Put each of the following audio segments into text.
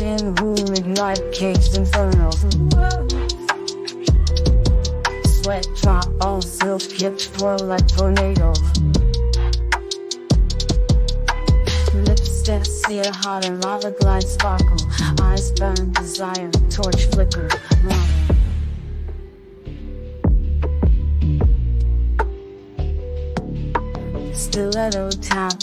in the room ignite caged inferno. Sweat drop all silk hips twirl like tornado. Lips that sear hot and lava glide sparkle. Eyes burn desire, torch flicker. Stiletto tap,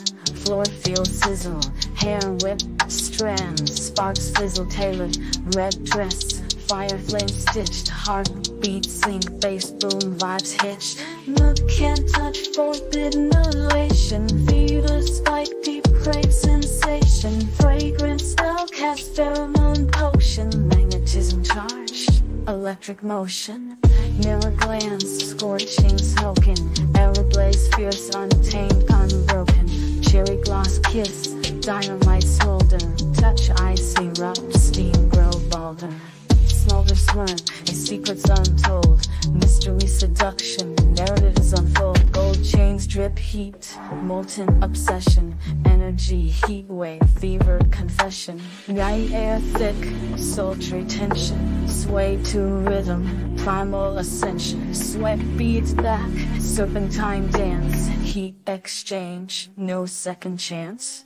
floor feel sizzle, hair whip, strands, sparks fizzle tailored, red dress, fire flame stitched, heartbeat sync, bass boom vibes hitch. Look can't touch, forbidden elation, fever spike, deep crave sensation, fragrance spell cast pheromone potion, magnetism charged, electric motion. Mirror glance, scorching, smoking, arrow blaze, fierce, untamed, unbroken. Cherry gloss kiss, dynamite smolder, touch ice erupt, steam grow balder. Smolder smirk, a secret's untold, mystery seduction, narratives unfold. Gold chains drip heat, molten obsession, energy heat wave, fever confession. Night air thick, sultry tension, sway to rhythm, primal ascension. Sweat beads back, serpentine dance, heat exchange, no second chance.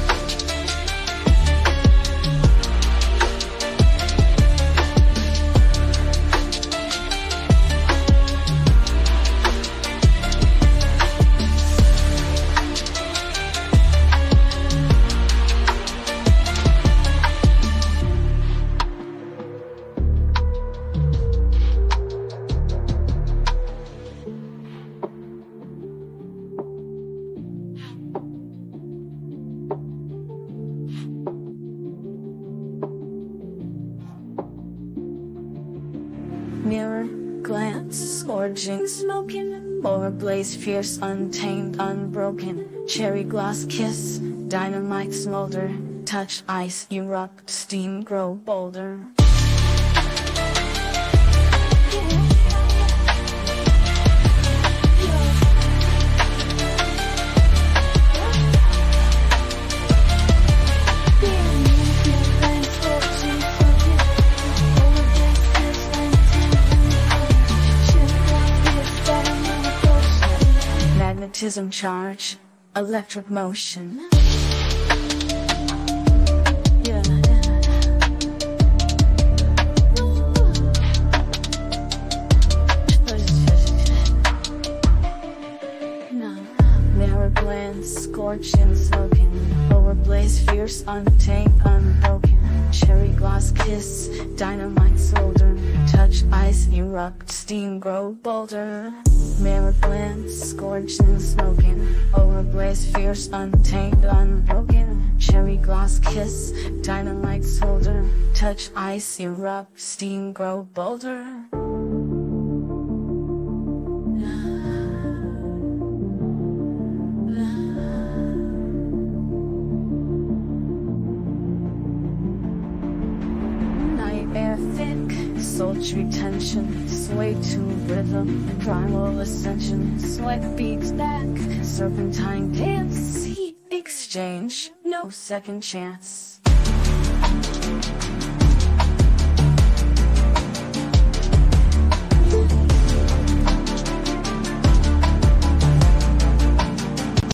Mirror, glance, scorching, smoking, overblaze, fierce, untamed, unbroken. Cherry gloss kiss, dynamite smolder, touch ice erupt, steam grow bolder. Magnetism charge, electric motion. Scorching, smoking. Overblaze, fierce, untamed, unbroken. Cherry gloss kiss, dynamite solder. Erupt, steam grow bolder. Mirror plants scorched and smoking. Overblaze, fierce, untamed, unbroken. Cherry gloss kiss, dynamite solder. Touch ice erupt, steam grow bolder. Sultry tension, sway to rhythm, primal ascension, sweat beats back, serpentine dance, heat exchange, no second chance.